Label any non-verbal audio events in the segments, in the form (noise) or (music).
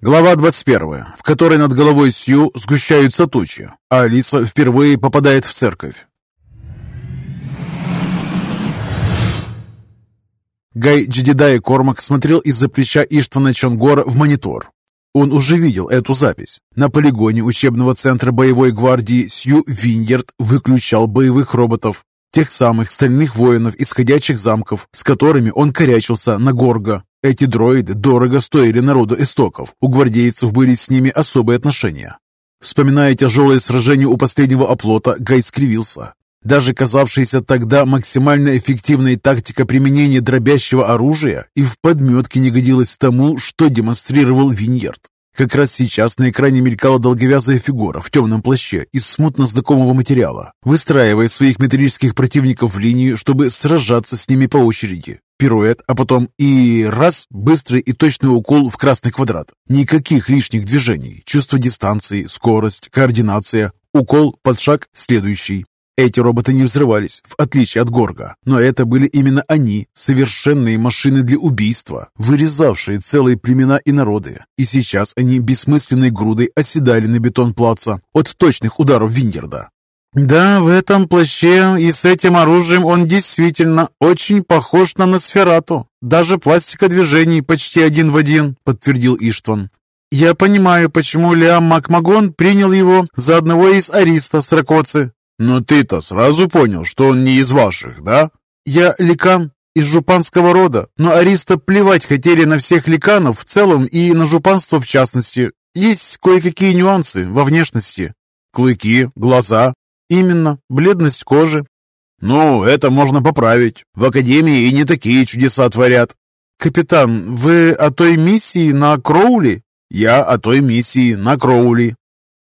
Глава 21, в которой над головой Сью сгущаются тучи, а Алиса впервые попадает в церковь. Гай Джедидай Кормак смотрел из-за плеча Иштвана Чонгора в монитор. Он уже видел эту запись. На полигоне учебного центра боевой гвардии Сью Виньерд выключал боевых роботов, тех самых стальных воинов из ходячих замков, с которыми он корячился на Горго. Эти дроиды дорого стоили народу истоков, у гвардейцев были с ними особые отношения. Вспоминая тяжелое сражение у последнего оплота, Гай скривился. Даже казавшаяся тогда максимально эффективной тактика применения дробящего оружия и в подметке не годилась тому, что демонстрировал Виньерд. Как раз сейчас на экране мелькала долговязая фигура в темном плаще из смутно знакомого материала, выстраивая своих металлических противников в линию, чтобы сражаться с ними по очереди. Пируэт, а потом и раз, быстрый и точный укол в красный квадрат. Никаких лишних движений, чувство дистанции, скорость, координация. Укол под шаг следующий. Эти роботы не взрывались, в отличие от Горга, но это были именно они, совершенные машины для убийства, вырезавшие целые племена и народы. И сейчас они бессмысленной грудой оседали на бетон плаца от точных ударов Вингерда. «Да, в этом плаще и с этим оружием он действительно очень похож на Носферату. Даже пластика движений почти один в один», — подтвердил Иштван. «Я понимаю, почему Лиам Макмагон принял его за одного из ариста с. «Но ты-то сразу понял, что он не из ваших, да?» «Я ликан из жупанского рода, но ариста плевать хотели на всех ликанов в целом и на жупанство в частности. Есть кое-какие нюансы во внешности». «Клыки, глаза?» «Именно, бледность кожи». «Ну, это можно поправить. В Академии и не такие чудеса творят». «Капитан, вы о той миссии на Кроули?» «Я о той миссии на Кроули.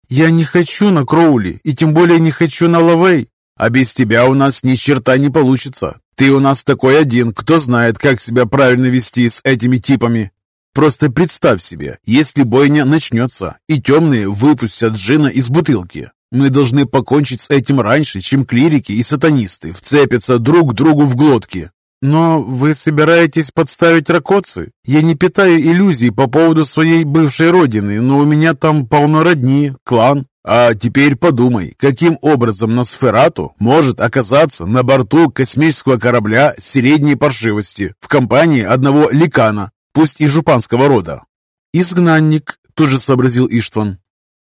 «Я не хочу на Кроули, и тем более не хочу на Лавей. А без тебя у нас ни черта не получится. Ты у нас такой один, кто знает, как себя правильно вести с этими типами. Просто представь себе, если бойня начнется, и темные выпустят джина из бутылки. Мы должны покончить с этим раньше, чем клирики и сатанисты вцепятся друг другу в глотки. «Но вы собираетесь подставить Ракоцы? Я не питаю иллюзий по поводу своей бывшей родины, но у меня там полно родни, клан. А теперь подумай, каким образом Носферату может оказаться на борту космического корабля средней паршивости в компании одного ликана, пусть и жупанского рода?» «Изгнанник», — тоже сообразил Иштван.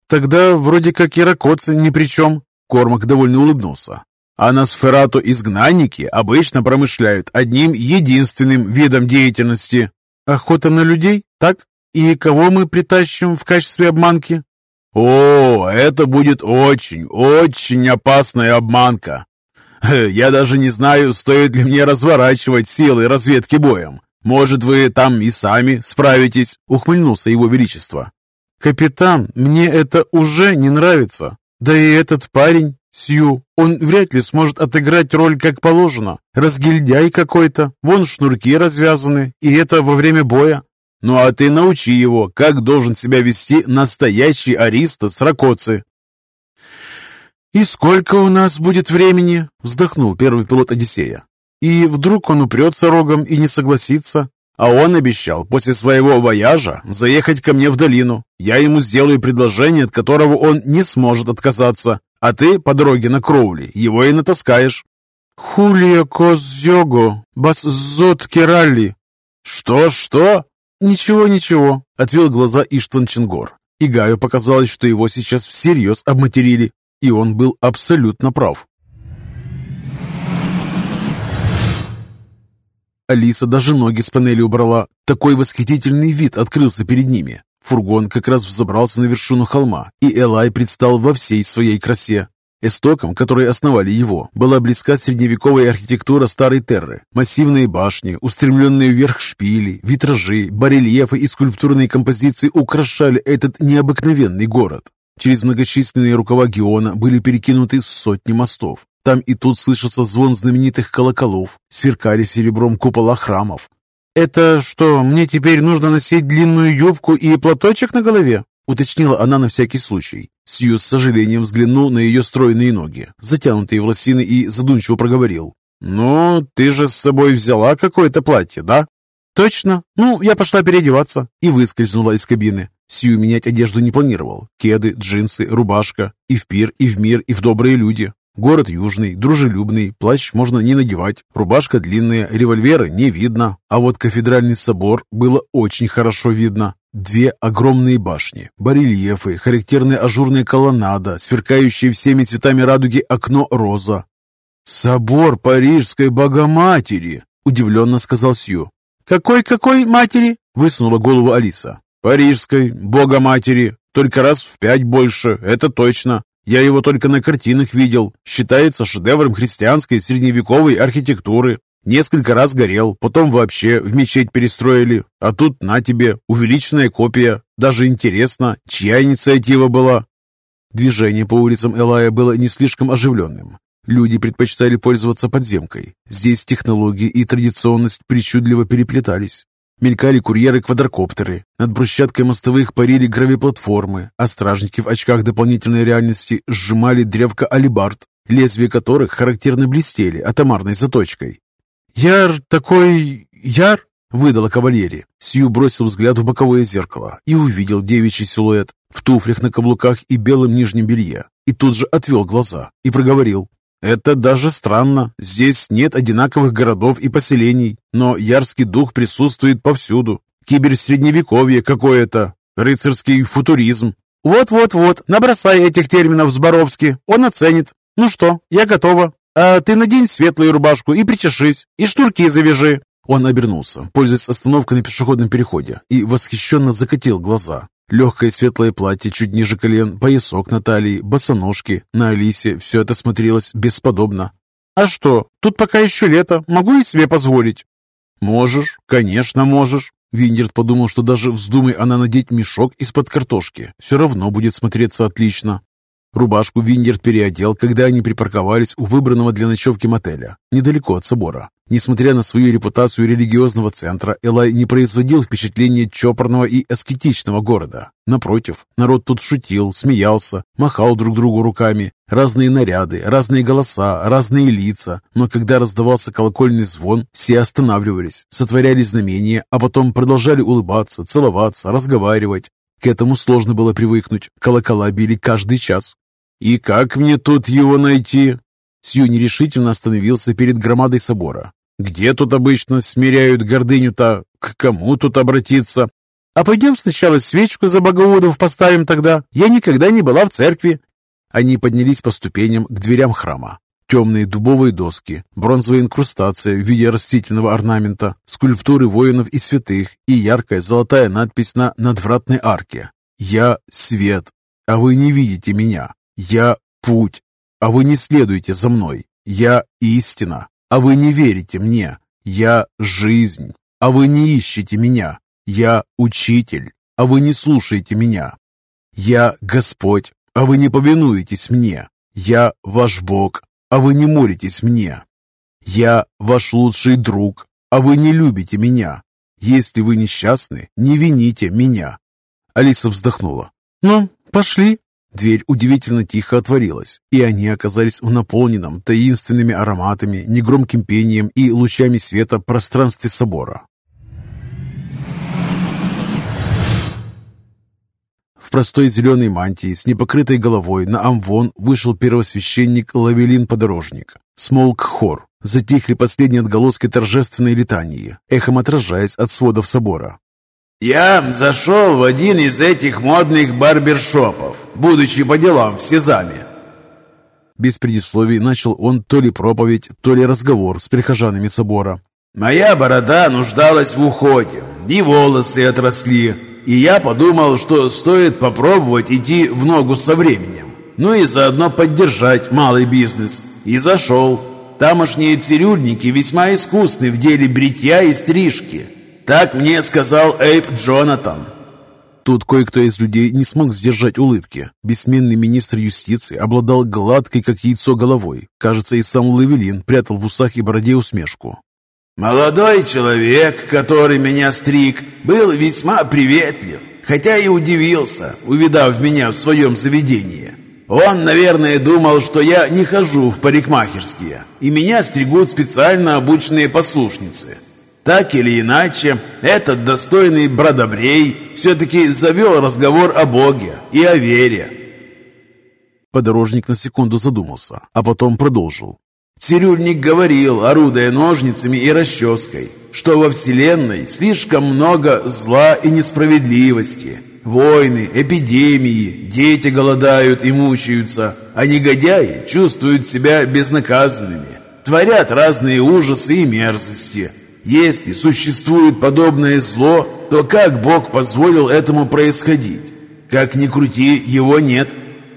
«Тогда вроде как и Ракоцы ни при чем». Кормак довольно улыбнулся. А на сферату изгнанники обычно промышляют одним единственным видом деятельности. Охота на людей, так? И кого мы притащим в качестве обманки? О, это будет очень, очень опасная обманка. (laughs) Я даже не знаю, стоит ли мне разворачивать силы разведки боем. Может, вы там и сами справитесь, ухмыльнулся его величество. Капитан, мне это уже не нравится. Да и этот парень, Сью, он вряд ли сможет отыграть роль как положено. Разгильдяй какой-то, вон шнурки развязаны, и это во время боя. Ну а ты научи его, как должен себя вести настоящий ариста с. «И сколько у нас будет времени?» — вздохнул первый пилот Одиссея. «И вдруг он упрется рогом и не согласится?» А он обещал после своего вояжа заехать ко мне в долину. Я ему сделаю предложение, от которого он не сможет отказаться. А ты по дороге на Кроули его и натаскаешь». «Хулия козьего, басзот кералли». «Что-что?» «Ничего, ничего», — отвел глаза Иштван Чингор. И Гаю показалось, что его сейчас всерьез обматерили. И он был абсолютно прав. Алиса даже ноги с панели убрала. Такой восхитительный вид открылся перед ними. Фургон как раз взобрался на вершину холма, и Элай предстал во всей своей красе. Эстокам, которые основали его, была близка средневековая архитектура старой Терры. Массивные башни, устремленные вверх шпили, витражи, барельефы и скульптурные композиции украшали этот необыкновенный город. Через многочисленные рукава Геона были перекинуты сотни мостов. Там и тут слышался звон знаменитых колоколов, сверкали серебром купола храмов, «Это что, мне теперь нужно носить длинную юбку и платочек на голове?» уточнила она на всякий случай. Сью с сожалением взглянул на ее стройные ноги, затянутые в лосины, и задумчиво проговорил. «Ну, ты же с собой взяла какое-то платье, да?» «Точно. Ну, я пошла переодеваться». И выскользнула из кабины. Сью менять одежду не планировал. Кеды, джинсы, рубашка. И в пир, и в мир, и в добрые люди. Город южный, дружелюбный, плащ можно не надевать, рубашка длинная, револьвера не видно, а вот кафедральный собор было очень хорошо видно. Две огромные башни, барельефы, характерная ажурная колоннада, сверкающие всеми цветами радуги окно роза. «Собор Парижской Богоматери!» – удивленно сказал Сью. «Какой-какой матери?» – высунула голову Алиса. «Парижской Богоматери, только раз в пять больше, это точно. Я его только на картинах видел. Считается шедевром христианской средневековой архитектуры. Несколько раз горел, потом вообще в мечеть перестроили. А тут на тебе, увеличенная копия. Даже интересно, чья инициатива была? Движение по улицам Элая было не слишком оживленным. Люди предпочитали пользоваться подземкой. Здесь технологии и традиционность причудливо переплетались. Мелькали курьеры-квадрокоптеры, над брусчаткой мостовых парили гравиплатформы, а стражники в очках дополнительной реальности сжимали древко алибард, лезвия которых характерно блестели атомарной заточкой. «Яр такой... яр?» — выдала кавалерия. Сью бросил взгляд в боковое зеркало и увидел девичий силуэт в туфлях на каблуках и белом нижнем белье, и тут же отвел глаза и проговорил. Это даже странно. Здесь нет одинаковых городов и поселений, но ярский дух присутствует повсюду. Киберсредневековье какое-то, рыцарский футуризм. Вот-вот-вот, набросай этих терминов Зборовски, он оценит. Ну что, я готова. А ты надень светлую рубашку и причешись, и штурки завяжи. Он обернулся, пользуясь остановкой на пешеходном переходе, и восхищенно закатил глаза. Легкое светлое платье чуть ниже колен, поясок на талии, босоножки. На Алисе все это смотрелось бесподобно. «А что, тут пока еще лето, могу и себе позволить?» «Можешь, конечно можешь». Виндерт подумал, что даже вздумай она надеть мешок из-под картошки, все равно будет смотреться отлично. Рубашку Виндерт переодел, когда они припарковались у выбранного для ночевки мотеля, недалеко от собора. Несмотря на свою репутацию религиозного центра, Элай не производил впечатления чопорного и аскетичного города. Напротив, народ тут шутил, смеялся, махал друг другу руками. Разные наряды, разные голоса, разные лица. Но когда раздавался колокольный звон, все останавливались, сотворяли знамения, а потом продолжали улыбаться, целоваться, разговаривать. К этому сложно было привыкнуть. Колокола били каждый час. «И как мне тут его найти?» Сью нерешительно остановился перед громадой собора. Где тут обычно смиряют гордыню-то? К кому тут обратиться? А пойдем сначала свечку за Богоудов поставим тогда. Я никогда не была в церкви. Они поднялись по ступеням к дверям храма. Темные дубовые доски, бронзовая инкрустация в виде растительного орнамента, скульптуры воинов и святых и яркая золотая надпись на надвратной арке. «Я — свет, а вы не видите меня. Я — путь, а вы не следуете за мной. Я — истина, а вы не верите мне. Я – жизнь, а вы не ищете меня. Я – учитель, а вы не слушаете меня. Я – Господь, а вы не повинуетесь мне. Я – ваш Бог, а вы не молитесь мне. Я – ваш лучший друг, а вы не любите меня. Если вы несчастны, не вините меня». Алиса вздохнула. «Ну, пошли». Дверь удивительно тихо отворилась, и они оказались в наполненном таинственными ароматами, негромким пением и лучами света пространстве собора. В простой зеленой мантии с непокрытой головой на амвон вышел первосвященник Лавелин-подорожник. Смолк хор. Затихли последние отголоски торжественной летании, эхом отражаясь от сводов собора. «Я зашел в один из этих модных барбершопов будучи по делам в Сезаме. Без предисловий начал он то ли проповедь, то ли разговор с прихожанами собора. «Моя борода нуждалась в уходе, и волосы отросли, и я подумал, что стоит попробовать идти в ногу со временем, ну и заодно поддержать малый бизнес. И зашел. Тамошние цирюльники весьма искусны в деле бритья и стрижки. Так мне сказал Эйп Джонатан. Тут кое-кто из людей не смог сдержать улыбки. Бессменный министр юстиции обладал гладкой, как яйцо, головой. Кажется, и сам Лавелин прятал в усах и бороде усмешку. «Молодой человек, который меня стриг, был весьма приветлив, хотя и удивился, увидав меня в своем заведении. Он, наверное, думал, что я не хожу в парикмахерские, и меня стригут специально обученные послушницы. Так или иначе, этот достойный бродобрей все-таки завел разговор о Боге и о вере. Подорожник на секунду задумался, а потом продолжил. Цирюльник говорил, орудуя ножницами и расческой, что во Вселенной слишком много зла и несправедливости. Войны, эпидемии, дети голодают и мучаются, а негодяи чувствуют себя безнаказанными, творят разные ужасы и мерзости. Если существует подобное зло, то как Бог позволил этому происходить? Как ни крути, его нет.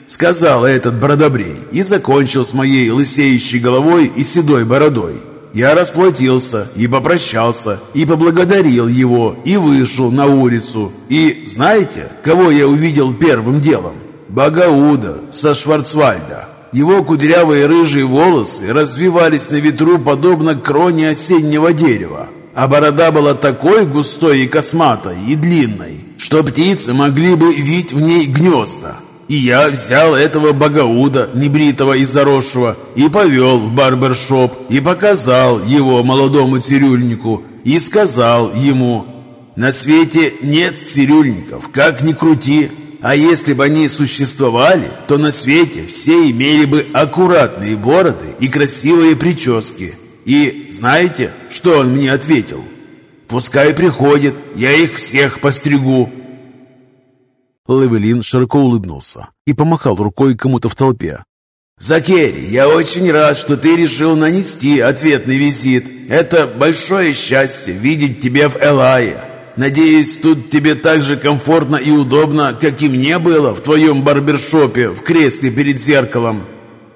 Сказал этот бродобрей и закончил с моей лысеющей головой и седой бородой. Я расплатился и попрощался, и поблагодарил его, и вышел на улицу. И знаете, кого я увидел первым делом? Багауда со Шварцвальда. Его кудрявые рыжие волосы развивались на ветру подобно кроне осеннего дерева, а борода была такой густой и косматой и длинной, что птицы могли бы вить в ней гнезда. И я взял этого богауда, небритого и заросшего, и повел в барбершоп, и показал его молодому цирюльнику, и сказал ему, «На свете нет цирюльников, как ни крути, а если бы они существовали, то на свете все имели бы аккуратные бороды и красивые прически. И знаете, что он мне ответил? Пускай приходит, я их всех постригу. Левелин широко улыбнулся и помахал рукой кому-то в толпе. «Закери, я очень рад, что ты решил нанести ответный визит. Это большое счастье видеть тебя в Элае. Надеюсь, тут тебе так же комфортно и удобно, как и мне было в твоем барбершопе в кресле перед зеркалом.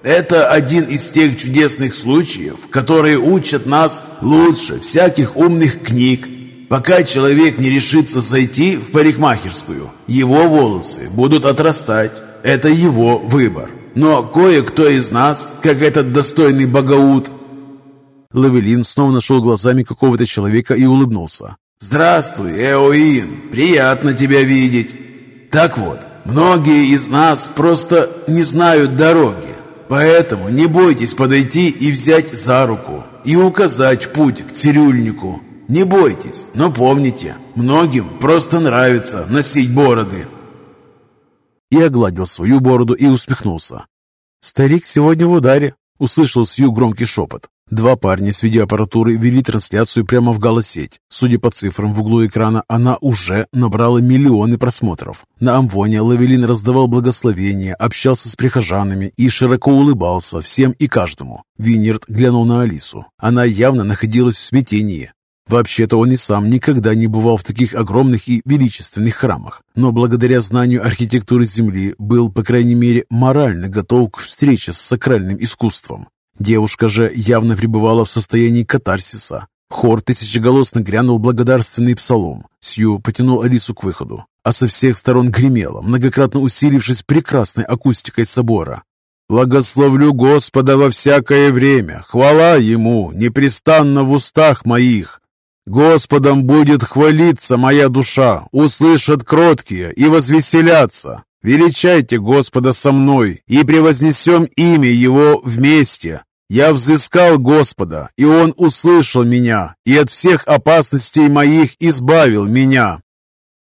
Это один из тех чудесных случаев, которые учат нас лучше всяких умных книг. Пока человек не решится зайти в парикмахерскую, его волосы будут отрастать. Это его выбор. Но кое-кто из нас, как этот достойный богаут... Лавелин снова нашел глазами какого-то человека и улыбнулся. «Здравствуй, Эоин! Приятно тебя видеть!» «Так вот, многие из нас просто не знают дороги, поэтому не бойтесь подойти и взять за руку и указать путь к цирюльнику. Не бойтесь, но помните, многим просто нравится носить бороды». И огладил свою бороду и усмехнулся. «Старик сегодня в ударе!» — услышал Сью громкий шепот. Два парня с видеоаппаратуры вели трансляцию прямо в галосеть. Судя по цифрам в углу экрана, она уже набрала миллионы просмотров. На Амвоне Лавелин раздавал благословения, общался с прихожанами и широко улыбался всем и каждому. Винерт глянул на Алису. Она явно находилась в смятении. Вообще-то он и сам никогда не бывал в таких огромных и величественных храмах, но благодаря знанию архитектуры Земли был, по крайней мере, морально готов к встрече с сакральным искусством. Девушка же явно пребывала в состоянии катарсиса. Хор тысячеголосно грянул благодарственный псалом. Сью потянул Алису к выходу, а со всех сторон гремело, многократно усилившись прекрасной акустикой собора. «Благословлю Господа во всякое время, хвала Ему, непрестанно в устах моих. Господом будет хвалиться моя душа, услышат кроткие и возвеселятся. Величайте Господа со мной и превознесем имя Его вместе. Я взыскал Господа, и Он услышал меня, и от всех опасностей моих избавил меня».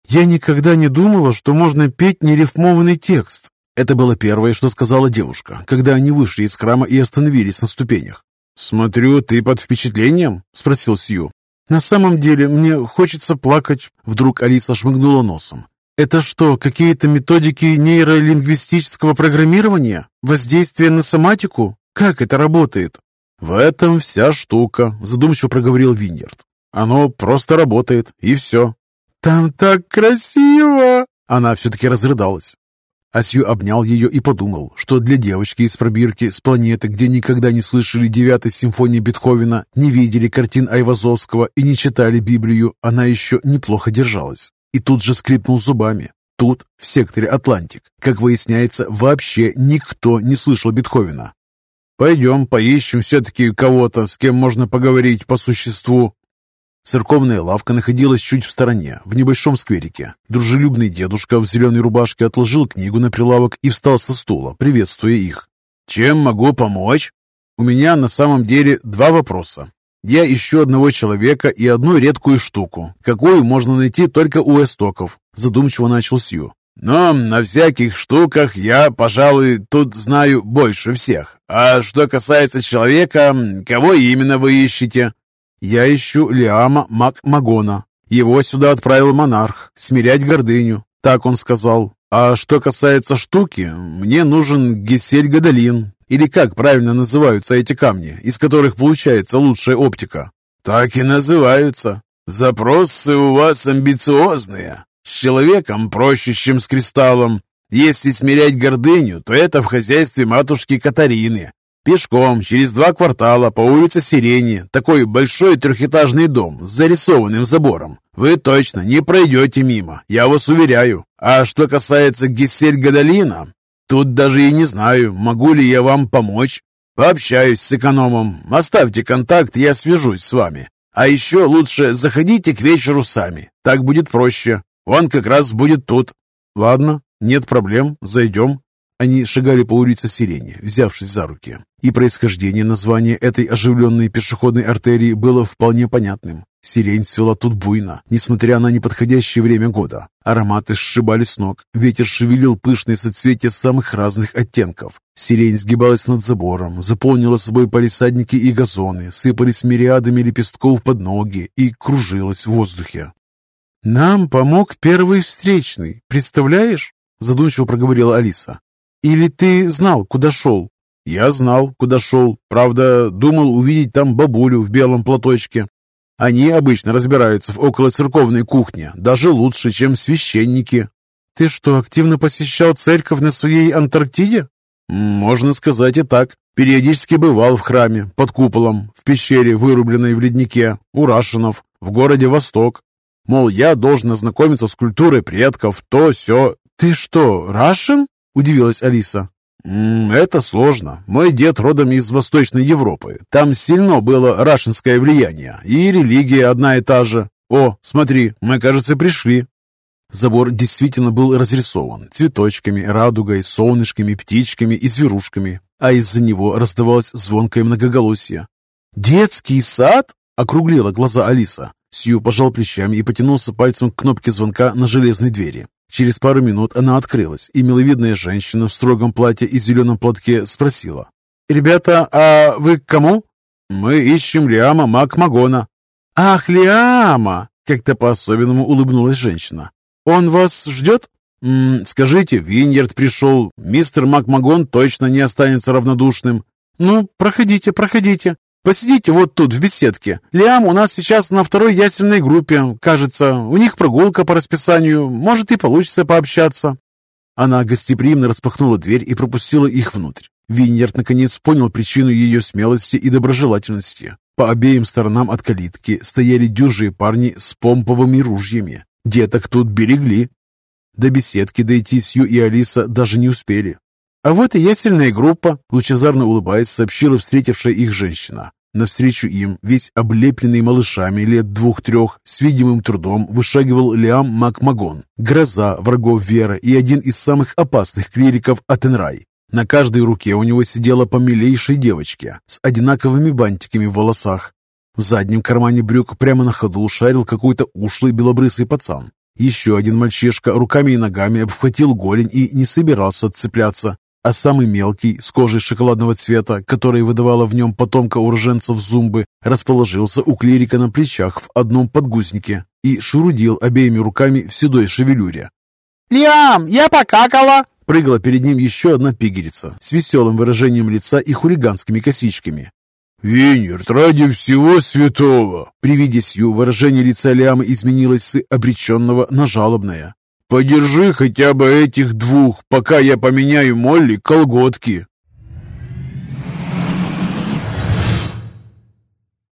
«Я никогда не думала, что можно петь нерифмованный текст». Это было первое, что сказала девушка, когда они вышли из храма и остановились на ступенях. «Смотрю, ты под впечатлением?» – спросил Сью. «На самом деле мне хочется плакать», – вдруг Алиса шмыгнула носом. «Это что, какие-то методики нейролингвистического программирования? Воздействие на соматику? Как это работает?» «В этом вся штука», – задумчиво проговорил Виньерд. «Оно просто работает, и все». «Там так красиво!» Она все-таки разрыдалась. Асью обнял ее и подумал, что для девочки из пробирки с планеты, где никогда не слышали девятой симфонии Бетховена, не видели картин Айвазовского и не читали Библию, она еще неплохо держалась. И тут же скрипнул зубами. Тут, в секторе Атлантик, как выясняется, вообще никто не слышал Бетховена. «Пойдем, поищем все-таки кого-то, с кем можно поговорить по существу». Церковная лавка находилась чуть в стороне, в небольшом скверике. Дружелюбный дедушка в зеленой рубашке отложил книгу на прилавок и встал со стула, приветствуя их. «Чем могу помочь?» «У меня на самом деле два вопроса. Я ищу одного человека и одну редкую штуку, какую можно найти только у эстоков», задумчиво начал Сью. «Но на всяких штуках я, пожалуй, тут знаю больше всех. А что касается человека, кого именно вы ищете?» «Я ищу Лиама Макмагона. Его сюда отправил монарх, смирять гордыню. Так он сказал. А что касается штуки, мне нужен Гесель Гадалин, или как правильно называются эти камни, из которых получается лучшая оптика? Так и называются. Запросы у вас амбициозные. С человеком проще, чем с кристаллом. Если смирять гордыню, то это в хозяйстве матушки Катарины. Пешком, через два квартала, по улице Сирени, такой большой трехэтажный дом с зарисованным забором. Вы точно не пройдете мимо, я вас уверяю. А что касается Гессель Гадалина, Тут даже и не знаю, могу ли я вам помочь. Пообщаюсь с экономом. Оставьте контакт, я свяжусь с вами. А еще лучше заходите к вечеру сами. Так будет проще. Он как раз будет тут. Ладно, нет проблем, зайдем. Они шагали по улице Сирени, взявшись за руки. И происхождение названия этой оживленной пешеходной артерии было вполне понятным. Сирень цвела тут буйно, несмотря на неподходящее время года. Ароматы сшибали с ног, ветер шевелил пышные соцветия самых разных оттенков. Сирень сгибалась над забором, заполнила собой палисадники и газоны, сыпались мириадами лепестков под ноги и кружилась в воздухе. «Нам помог первый встречный, представляешь?» задумчиво проговорила Алиса. «Или ты знал, куда шел?» «Я знал, куда шел. Правда, думал увидеть там бабулю в белом платочке. Они обычно разбираются в околоцерковной кухне, даже лучше, чем священники. Ты что, активно посещал церковь на своей Антарктиде? Можно сказать и так. Периодически бывал в храме, под куполом, в пещере, вырубленной в леднике, у Рашинов, в городе Восток. Мол, я должен ознакомиться с культурой предков, то все. Ты что, Рашин? Удивилась Алиса. «Это сложно. Мой дед родом из Восточной Европы. Там сильно было рашинское влияние, и религия одна и та же. О, смотри, мы, кажется, пришли». Забор действительно был разрисован цветочками, радугой, солнышками, птичками и зверушками, а из-за него раздавалось звонкое многоголосие. «Детский сад?» — округлила глаза Алиса. Сью пожал плечами и потянулся пальцем к кнопке звонка на железной двери. Через пару минут она открылась, и миловидная женщина в строгом платье и зеленом платке спросила. «Ребята, а вы к кому?» «Мы ищем Лиама Макмагона». «Ах, Лиама!» — как-то по-особенному улыбнулась женщина. «Он вас ждет?» М -м, «Скажите, Виньерд пришел. Мистер Макмагон точно не останется равнодушным». «Ну, проходите, проходите. Посидите вот тут, в беседке. Лиам у нас сейчас на второй ясельной группе, кажется. У них прогулка по расписанию. Может, и получится пообщаться». Она гостеприимно распахнула дверь и пропустила их внутрь. Виньерд наконец понял причину ее смелости и доброжелательности. По обеим сторонам от калитки стояли дюжие парни с помповыми ружьями. Деток тут берегли. До беседки дойти Сью и Алиса даже не успели. «А вот и ясельная группа», — лучезарно улыбаясь, сообщила встретившая их женщина. Навстречу им, весь облепленный малышами лет двух-трех, с видимым трудом вышагивал Лиам Макмагон, гроза врагов Вера и один из самых опасных клириков Атенрай. На каждой руке у него сидела по милейшей девочке с одинаковыми бантиками в волосах. В заднем кармане брюк прямо на ходу шарил какой-то ушлый белобрысый пацан. Еще один мальчишка руками и ногами обхватил голень и не собирался отцепляться а самый мелкий, с кожей шоколадного цвета, который выдавала в нем потомка уроженцев Зумбы, расположился у клирика на плечах в одном подгузнике и шурудил обеими руками в седой шевелюре. «Лиам, я покакала!» Прыгала перед ним еще одна пигерица с веселым выражением лица и хулиганскими косичками. «Винерт, ради всего святого!» При виде Сью выражение лица Лиама изменилось с обреченного на жалобное. Подержи хотя бы этих двух, пока я поменяю Молли колготки.